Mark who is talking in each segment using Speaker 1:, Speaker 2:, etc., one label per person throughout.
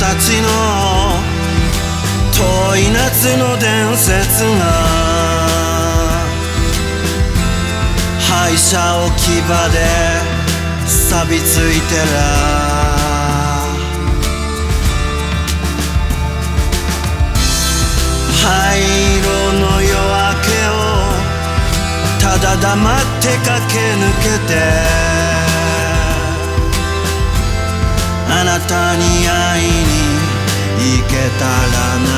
Speaker 1: たちの遠い夏の伝説が廃車置き場で錆びついてら灰色の夜明けをただ黙って駆け抜けて。なたに会いに行けたらな。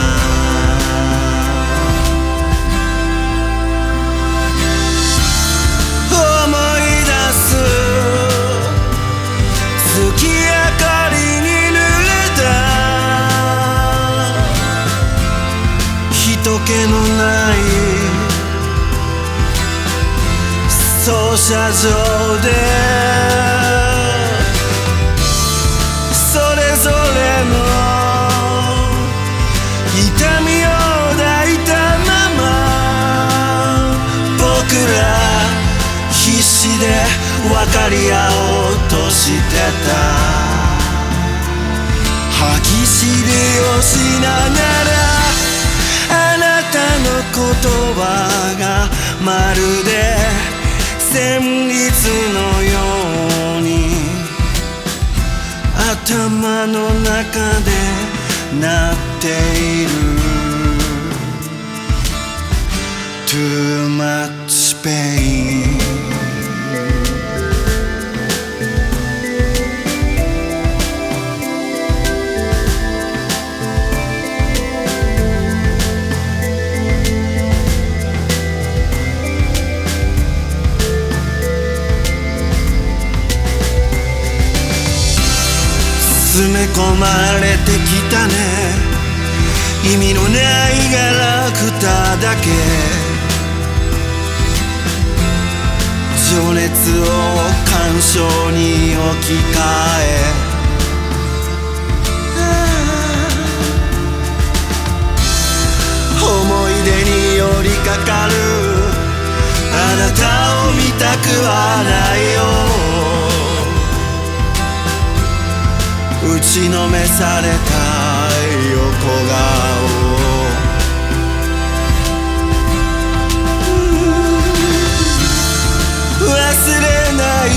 Speaker 1: 思い出す月明かりに濡れた。人気のない操車場で。分かり合おうとしてた。歯ぎしりをしながらあなたの言葉がまるで旋律のように。頭の中で鳴っている。Too much pain. 込まれてきたね。意味のないガラクタだけ。情熱を感傷に置き換え。思い出に寄りかかる。あなたを見たくはないよ。打ちのめされた横顔忘れない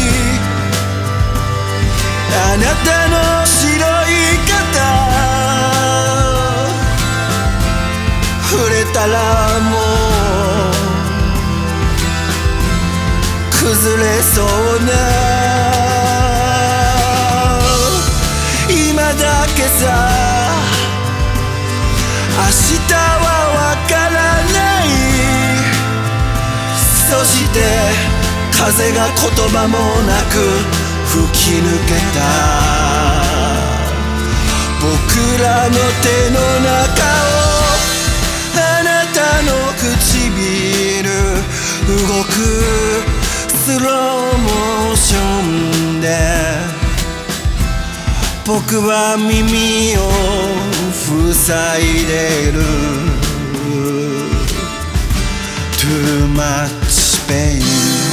Speaker 1: あなたの白い肩触れたらもう崩れそうなさ。明日はわからない。そして風が言葉もなく吹き抜けた。僕らの手の中をあなたの唇動くスローモーションで。僕は耳を塞いでる Too much pain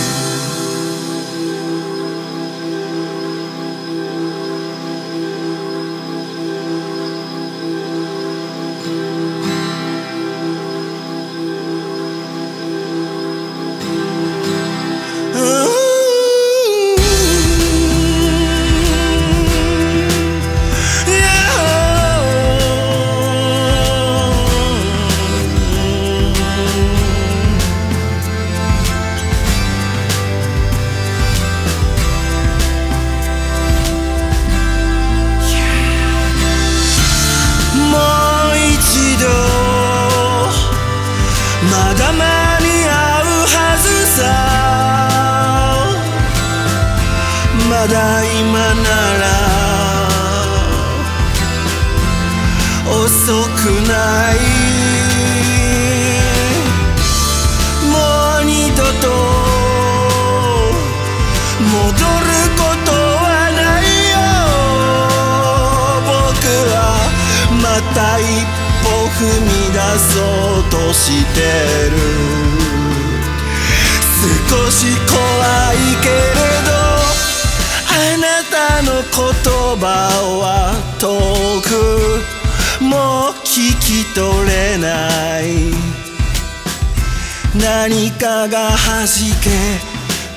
Speaker 1: まだ間に合うはずさ。まだ今なら遅くない。もう二度と戻ることはないよ。僕はまた一歩踏み出そうとしてる少し怖いけれどあなたの言葉は遠くもう聞き取れない。何かが弾け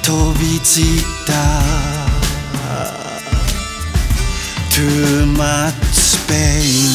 Speaker 1: 飛び散った。Too much pain.